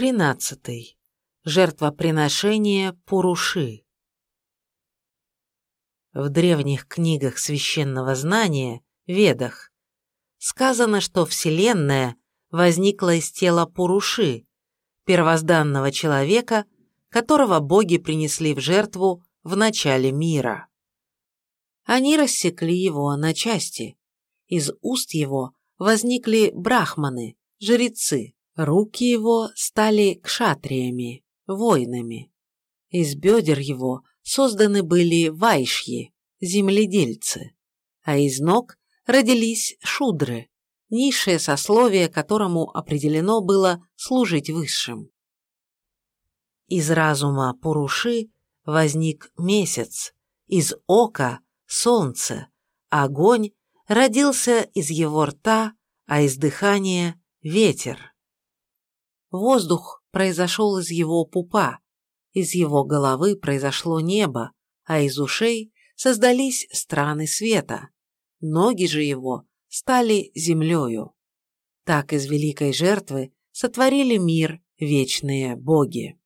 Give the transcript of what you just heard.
Тринадцатый. Жертвоприношение Пуруши. В древних книгах священного знания, Ведах, сказано, что Вселенная возникла из тела Пуруши, первозданного человека, которого боги принесли в жертву в начале мира. Они рассекли его на части. Из уст его возникли брахманы, жрецы. Руки его стали кшатриями, воинами. Из бедер его созданы были вайшьи, земледельцы, а из ног родились шудры, низшее сословие, которому определено было служить высшим. Из разума Пуруши возник месяц, из ока – солнце, огонь родился из его рта, а из дыхания – ветер. Воздух произошел из его пупа, из его головы произошло небо, а из ушей создались страны света. Ноги же его стали землею. Так из великой жертвы сотворили мир вечные боги.